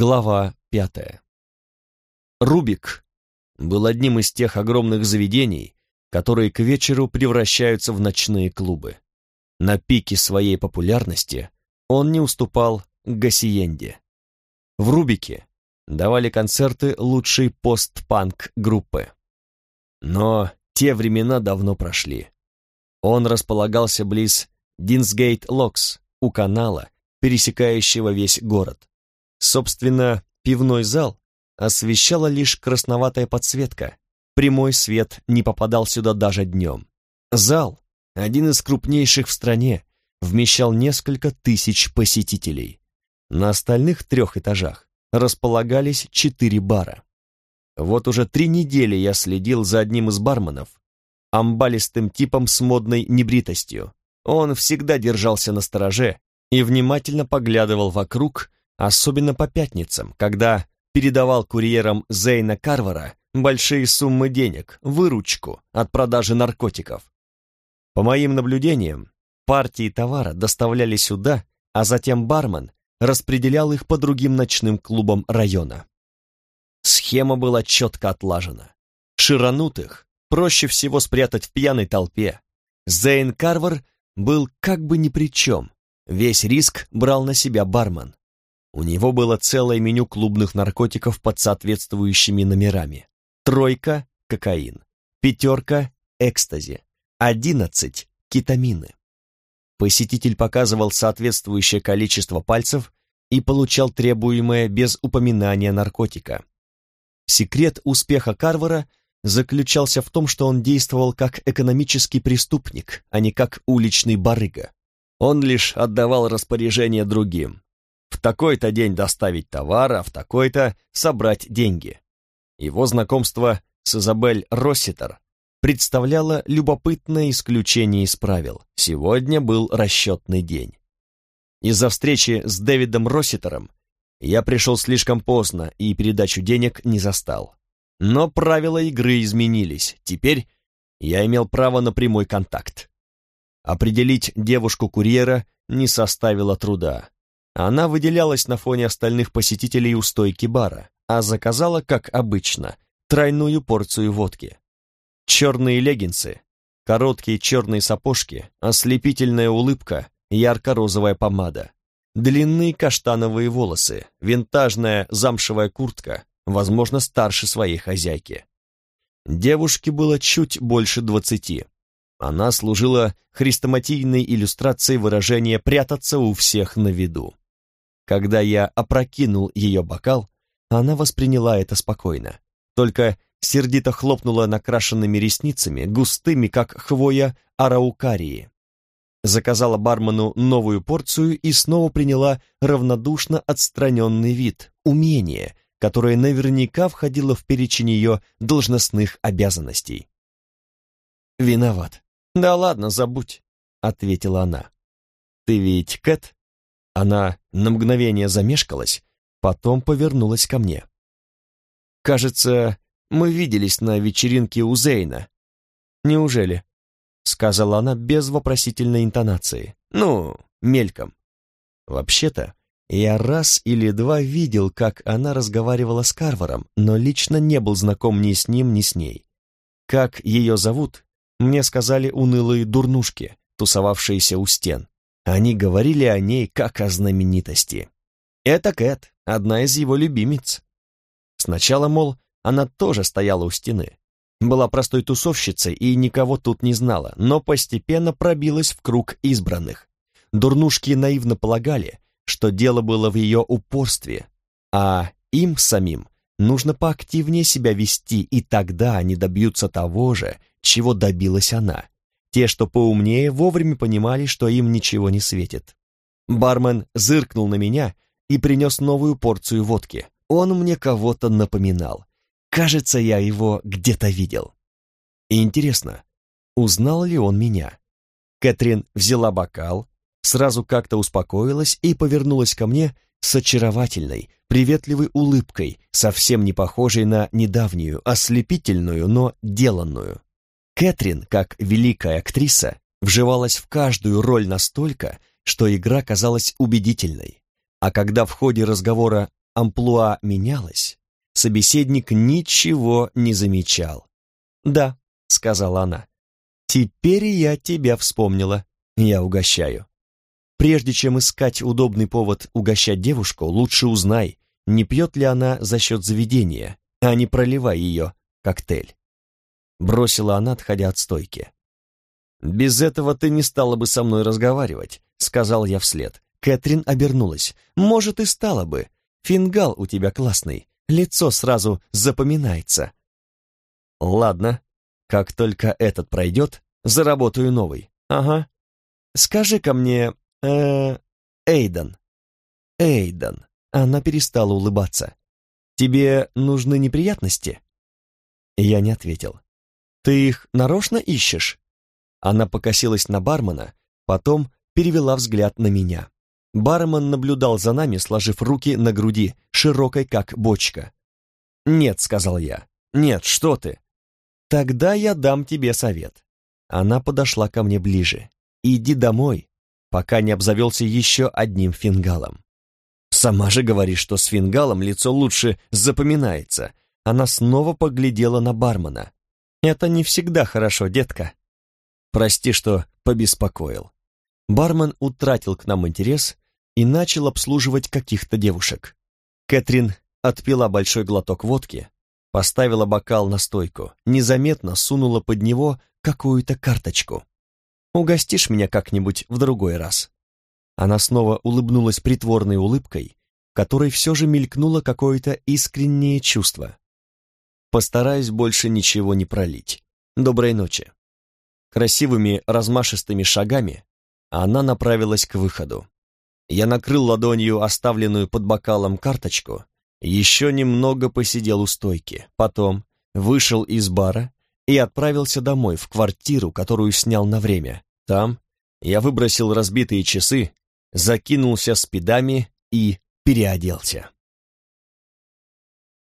Глава пятая. Рубик был одним из тех огромных заведений, которые к вечеру превращаются в ночные клубы. На пике своей популярности он не уступал Хасиенде. В Рубике давали концерты лучшие постпанк-группы. Но те времена давно прошли. Он располагался близ Динсгейт-Локс, у канала, пересекающего весь город. Собственно, пивной зал освещала лишь красноватая подсветка. Прямой свет не попадал сюда даже днем. Зал, один из крупнейших в стране, вмещал несколько тысяч посетителей. На остальных трех этажах располагались четыре бара. Вот уже три недели я следил за одним из барменов, амбалистым типом с модной небритостью. Он всегда держался на стороже и внимательно поглядывал вокруг, особенно по пятницам, когда передавал курьерам Зейна Карвара большие суммы денег, выручку от продажи наркотиков. По моим наблюдениям, партии товара доставляли сюда, а затем бармен распределял их по другим ночным клубам района. Схема была четко отлажена. Ширанутых проще всего спрятать в пьяной толпе. Зейн Карвар был как бы ни при чем. Весь риск брал на себя бармен. У него было целое меню клубных наркотиков под соответствующими номерами. Тройка – кокаин, пятерка – экстази, одиннадцать – кетамины. Посетитель показывал соответствующее количество пальцев и получал требуемое без упоминания наркотика. Секрет успеха Карвара заключался в том, что он действовал как экономический преступник, а не как уличный барыга. Он лишь отдавал распоряжение другим, в такой-то день доставить товар, а в такой-то собрать деньги. Его знакомство с Изабель Росситер представляло любопытное исключение из правил. Сегодня был расчетный день. Из-за встречи с Дэвидом Росситером я пришел слишком поздно и передачу денег не застал. Но правила игры изменились. Теперь я имел право на прямой контакт. Определить девушку-курьера не составило труда. Она выделялась на фоне остальных посетителей у стойки бара, а заказала, как обычно, тройную порцию водки. Черные леггинсы, короткие черные сапожки, ослепительная улыбка, ярко-розовая помада, длинные каштановые волосы, винтажная замшевая куртка, возможно, старше своей хозяйки. Девушке было чуть больше двадцати. Она служила хрестоматийной иллюстрацией выражения «прятаться у всех на виду». Когда я опрокинул ее бокал, она восприняла это спокойно, только сердито хлопнула накрашенными ресницами, густыми, как хвоя араукарии. Заказала бармену новую порцию и снова приняла равнодушно отстраненный вид, умение, которое наверняка входило в перечень ее должностных обязанностей. «Виноват. Да ладно, забудь», — ответила она. «Ты ведь Кэт?» Она на мгновение замешкалась, потом повернулась ко мне. «Кажется, мы виделись на вечеринке у Зейна». «Неужели?» — сказала она без вопросительной интонации. «Ну, мельком». Вообще-то, я раз или два видел, как она разговаривала с Карваром, но лично не был знаком ни с ним, ни с ней. Как ее зовут, мне сказали унылые дурнушки, тусовавшиеся у стен. Они говорили о ней как о знаменитости. Это Кэт, одна из его любимиц. Сначала, мол, она тоже стояла у стены. Была простой тусовщицей и никого тут не знала, но постепенно пробилась в круг избранных. Дурнушки наивно полагали, что дело было в ее упорстве, а им самим нужно поактивнее себя вести, и тогда они добьются того же, чего добилась она. Те, что поумнее, вовремя понимали, что им ничего не светит. Бармен зыркнул на меня и принес новую порцию водки. Он мне кого-то напоминал. Кажется, я его где-то видел. И интересно, узнал ли он меня? Кэтрин взяла бокал, сразу как-то успокоилась и повернулась ко мне с очаровательной, приветливой улыбкой, совсем не похожей на недавнюю, ослепительную, но деланную. Кэтрин, как великая актриса, вживалась в каждую роль настолько, что игра казалась убедительной. А когда в ходе разговора амплуа менялось, собеседник ничего не замечал. «Да», — сказала она, — «теперь я тебя вспомнила, я угощаю». Прежде чем искать удобный повод угощать девушку, лучше узнай, не пьет ли она за счет заведения, а не проливай ее коктейль. Бросила она, отходя от стойки. «Без этого ты не стала бы со мной разговаривать», — сказал я вслед. Кэтрин обернулась. «Может, и стала бы. Фингал у тебя классный, лицо сразу запоминается». «Ладно, как только этот пройдет, заработаю новый. Ага. Скажи-ка мне, э, Эйден». «Эйден». Она перестала улыбаться. «Тебе нужны неприятности?» Я не ответил. «Ты их нарочно ищешь?» Она покосилась на бармена, потом перевела взгляд на меня. Бармен наблюдал за нами, сложив руки на груди, широкой как бочка. «Нет», — сказал я. «Нет, что ты?» «Тогда я дам тебе совет». Она подошла ко мне ближе. «Иди домой, пока не обзавелся еще одним фингалом». «Сама же говоришь, что с фингалом лицо лучше запоминается». Она снова поглядела на бармена. «Это не всегда хорошо, детка». «Прости, что побеспокоил». Бармен утратил к нам интерес и начал обслуживать каких-то девушек. Кэтрин отпила большой глоток водки, поставила бокал на стойку, незаметно сунула под него какую-то карточку. «Угостишь меня как-нибудь в другой раз?» Она снова улыбнулась притворной улыбкой, которой все же мелькнуло какое-то искреннее чувство. «Постараюсь больше ничего не пролить. Доброй ночи». Красивыми размашистыми шагами она направилась к выходу. Я накрыл ладонью оставленную под бокалом карточку, еще немного посидел у стойки, потом вышел из бара и отправился домой, в квартиру, которую снял на время. Там я выбросил разбитые часы, закинулся спидами и переоделся.